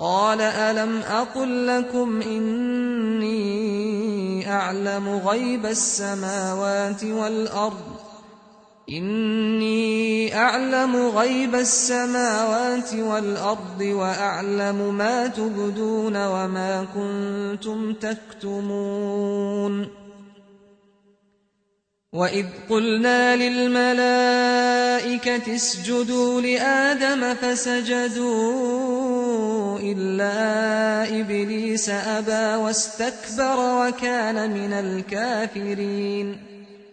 قال ألم أقل لكم إني أعلم غيب السماوات والأرض؟ إني أعلم غيب السماوات والأرض وأعلم ما تبدون وما كنتم تكتمون. وإذ قلنا للملائكة اسجدوا لآدم فسجدوا إبليس أبى واستكبر وكان من الكافرين.